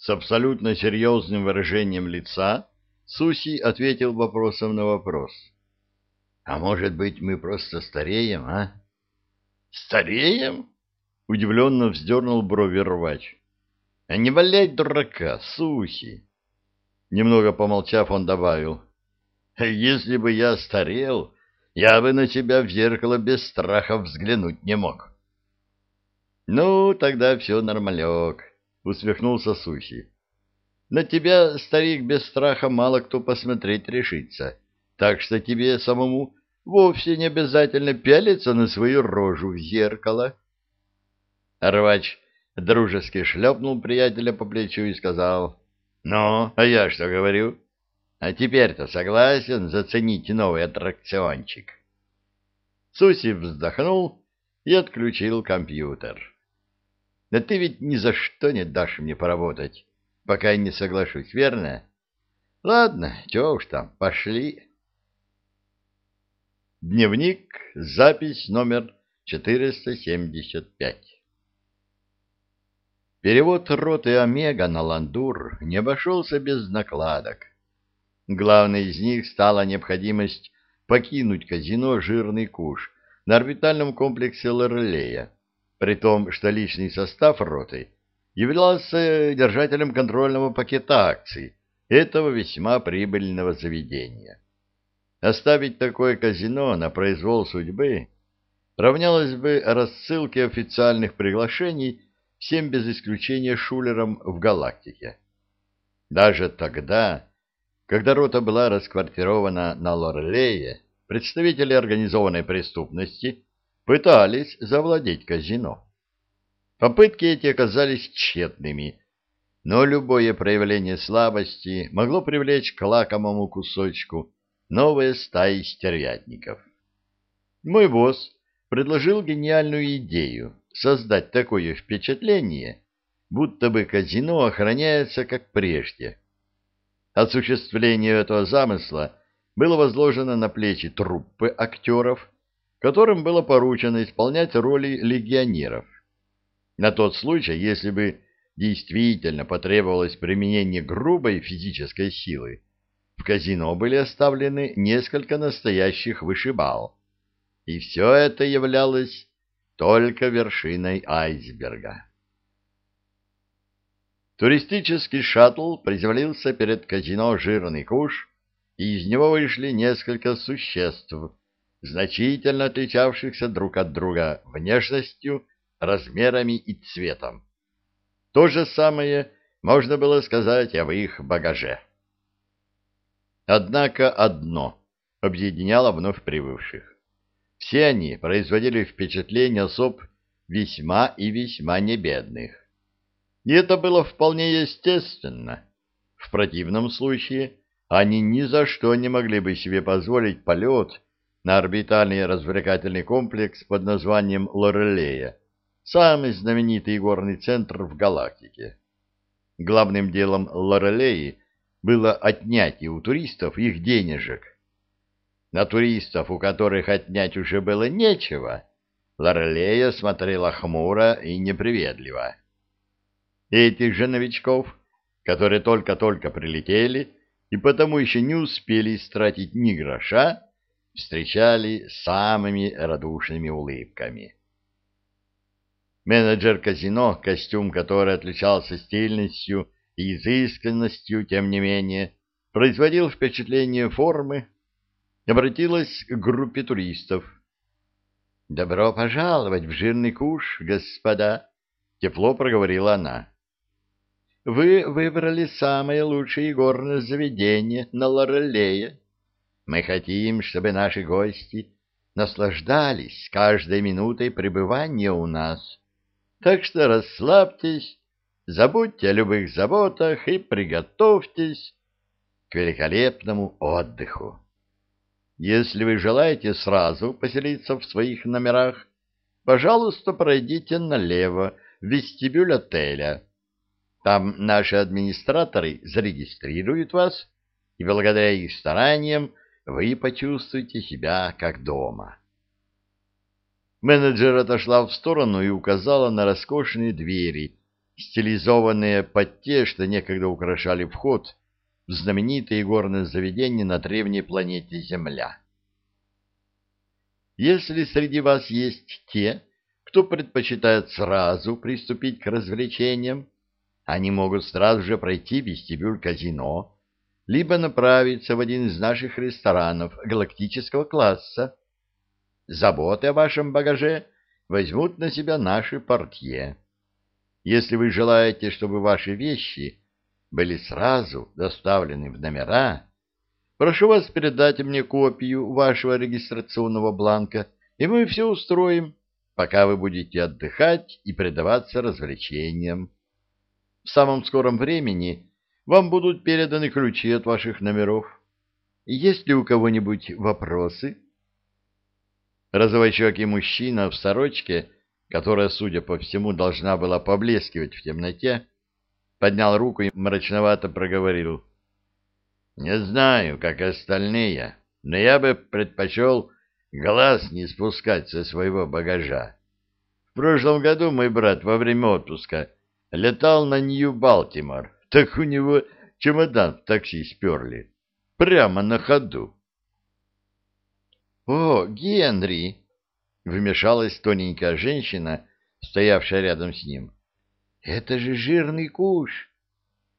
С абсолютно серьезным выражением лица Суси ответил вопросом на вопрос. — А может быть, мы просто стареем, а? — Стареем? — удивленно вздернул брови рвач. — А не валяй дурака, Суси! Немного помолчав, он добавил. — Если бы я старел, я бы на тебя в зеркало без страха взглянуть не мог. — Ну, тогда все нормалек, — усмехнулся Суси. На тебя, старик, без страха мало кто посмотреть решится, так что тебе самому вовсе не обязательно пялиться на свою рожу в зеркало. Рвач дружески шлепнул приятеля по плечу и сказал, «Ну, а я что говорю? А теперь-то согласен заценить новый аттракциончик?» Суси вздохнул и отключил компьютер. «Да ты ведь ни за что не дашь мне поработать» пока не соглашусь, верно? Ладно, чего уж там, пошли. Дневник, запись номер 475. Перевод роты Омега на Ландур не обошелся без накладок. Главной из них стала необходимость покинуть казино «Жирный куш» на орбитальном комплексе Лорлея, при том, что личный состав роты — являлся держателем контрольного пакета акций этого весьма прибыльного заведения. Оставить такое казино на произвол судьбы равнялось бы рассылке официальных приглашений всем без исключения шулерам в галактике. Даже тогда, когда рота была расквартирована на Лорлее, представители организованной преступности пытались завладеть казино. Попытки эти оказались тщетными, но любое проявление слабости могло привлечь к лакомому кусочку новые стаи стервятников. Мой босс предложил гениальную идею создать такое впечатление, будто бы казино охраняется как прежде. Осуществление этого замысла было возложено на плечи труппы актеров, которым было поручено исполнять роли легионеров на тот случай, если бы действительно потребовалось применение грубой физической силы, в казино были оставлены несколько настоящих вышибал. И все это являлось только вершиной айсберга. Туристический шаттл приземлился перед казино «Жирный куш», и из него вышли несколько существ, значительно отличавшихся друг от друга внешностью размерами и цветом. То же самое можно было сказать об их багаже. Однако одно объединяло вновь прибывших. Все они производили впечатление особ весьма и весьма небедных. И это было вполне естественно. В противном случае они ни за что не могли бы себе позволить полет на орбитальный развлекательный комплекс под названием Лорелея, самый знаменитый горный центр в галактике. Главным делом Лорелеи было отнятие у туристов их денежек. На туристов, у которых отнять уже было нечего, Лорелея смотрела хмуро и неприветливо. Этих же новичков, которые только-только прилетели и потому еще не успели истратить ни гроша, встречали самыми радушными улыбками. Менеджер казино, костюм который отличался стильностью и изысканностью, тем не менее, производил впечатление формы, обратилась к группе туристов. «Добро пожаловать в жирный куш, господа!» — тепло проговорила она. «Вы выбрали самое лучшее горное заведение на Лорелее. Мы хотим, чтобы наши гости наслаждались каждой минутой пребывания у нас» Так что расслабьтесь, забудьте о любых заботах и приготовьтесь к великолепному отдыху. Если вы желаете сразу поселиться в своих номерах, пожалуйста, пройдите налево в вестибюль отеля. Там наши администраторы зарегистрируют вас, и благодаря их стараниям вы почувствуете себя как дома. Менеджер отошла в сторону и указала на роскошные двери стилизованные под те, что некогда украшали вход в знаменитое горное заведение на древней планете Земля. Если среди вас есть те, кто предпочитает сразу приступить к развлечениям, они могут сразу же пройти вестибюль казино, либо направиться в один из наших ресторанов галактического класса. Заботы о вашем багаже возьмут на себя наши портье. Если вы желаете, чтобы ваши вещи были сразу доставлены в номера, прошу вас передать мне копию вашего регистрационного бланка, и мы все устроим, пока вы будете отдыхать и предаваться развлечениям. В самом скором времени вам будут переданы ключи от ваших номеров. Есть ли у кого-нибудь вопросы? Розовощекий мужчина в сорочке — которая, судя по всему, должна была поблескивать в темноте, поднял руку и мрачновато проговорил. «Не знаю, как остальные, но я бы предпочел глаз не спускать со своего багажа. В прошлом году мой брат во время отпуска летал на Нью-Балтимор, так у него чемодан в такси сперли. Прямо на ходу. — О, Генри! Вмешалась тоненькая женщина, стоявшая рядом с ним. «Это же жирный куш!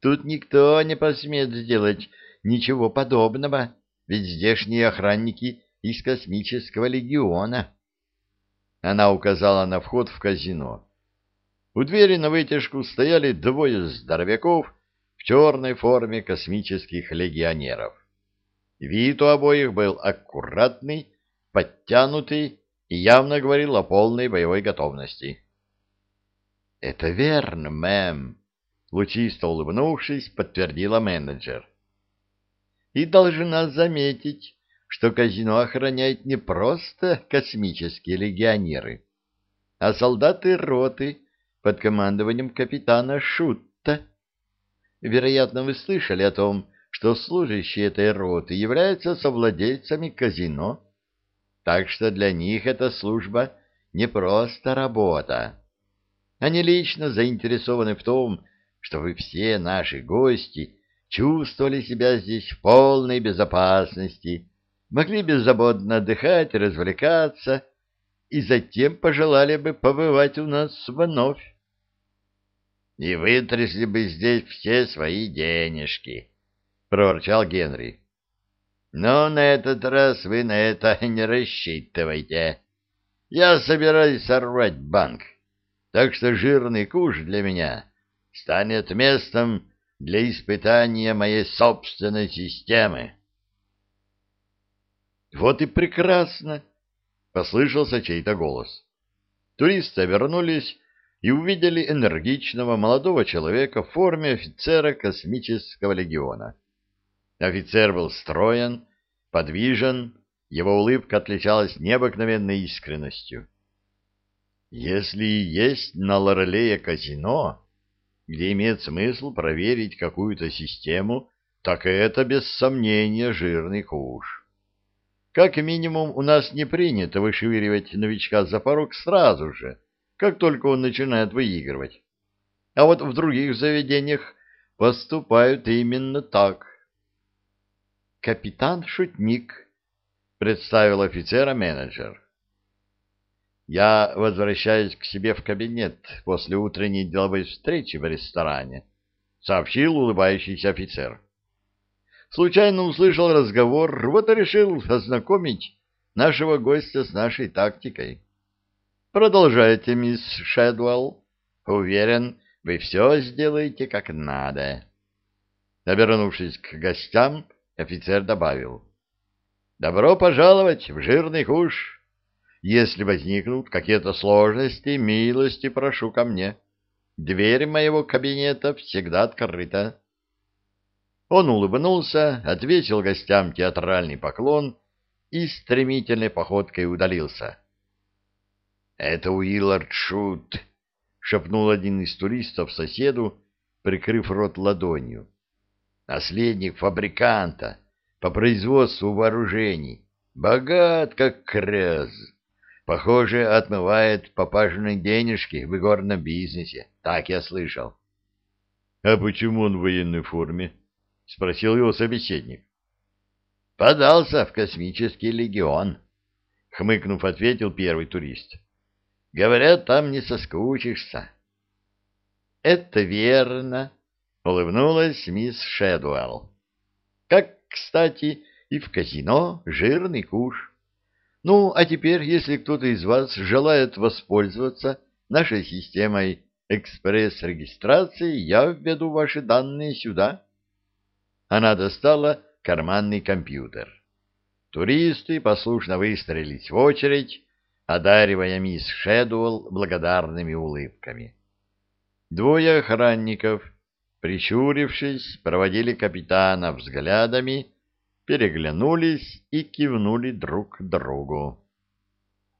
Тут никто не посмеет сделать ничего подобного, ведь здешние охранники из космического легиона». Она указала на вход в казино. У двери на вытяжку стояли двое здоровяков черной форме космических легионеров. Вид у обоих был аккуратный, подтянутый и явно говорил о полной боевой готовности. — Это верно, мэм, — лучисто улыбнувшись, подтвердила менеджер. — И должна заметить, что казино охраняет не просто космические легионеры, а солдаты роты под командованием капитана Шутта. Вероятно, вы слышали о том, что служащие этой роты являются совладельцами казино, так что для них эта служба не просто работа. Они лично заинтересованы в том, чтобы все наши гости чувствовали себя здесь в полной безопасности, могли беззаботно отдыхать развлекаться, и затем пожелали бы побывать у нас вновь. И вытрясли бы здесь все свои денежки, — проворчал Генри. Но на этот раз вы на это не рассчитывайте. Я собираюсь сорвать банк, так что жирный куш для меня станет местом для испытания моей собственной системы. Вот и прекрасно, послышался чей-то голос. Туристы обернулись и увидели энергичного молодого человека в форме офицера космического легиона. Офицер был строен, подвижен, его улыбка отличалась необыкновенной искренностью. Если есть на Лорелее казино, где имеет смысл проверить какую-то систему, так это, без сомнения, жирный куш. Как минимум, у нас не принято вышвыривать новичка за порог сразу же, как только он начинает выигрывать. А вот в других заведениях поступают именно так капитан Шутник, представил офицера менеджер. Я возвращаюсь к себе в кабинет после утренней деловой встречи в ресторане, сообщил улыбающийся офицер. Случайно услышал разговор, вот и решил ознакомить нашего гостя с нашей тактикой. Продолжайте, мисс Шэдуэлл. Уверен, вы все сделаете как надо. Обернувшись к гостям, Офицер добавил. «Добро пожаловать в жирный куш. Если возникнут какие-то сложности, милости прошу ко мне. Дверь моего кабинета всегда открыта». Он улыбнулся, ответил гостям театральный поклон и стремительной походкой удалился. «Это Уиллард Шут», — шепнул один из туристов соседу, прикрыв рот ладонью наследник фабриканта по производству вооружений, богат как крез. Похоже, отмывает папашины денежки в игорном бизнесе, так я слышал. — А почему он в военной форме? — спросил его собеседник. — Подался в космический легион, — хмыкнув, ответил первый турист. — Говорят, там не соскучишься. — Это верно, — улыбнулась мисс Шэдуэлл. — Как, кстати, и в казино жирный куш. Ну, а теперь, если кто-то из вас желает воспользоваться нашей системой экспресс-регистрации, я введу ваши данные сюда. Она достала карманный компьютер. Туристы послушно выстроились в очередь, одаривая мисс Шэдуэлл благодарными улыбками. Двое охранников, прищурившись, проводили капитана взглядами, переглянулись и кивнули друг другу.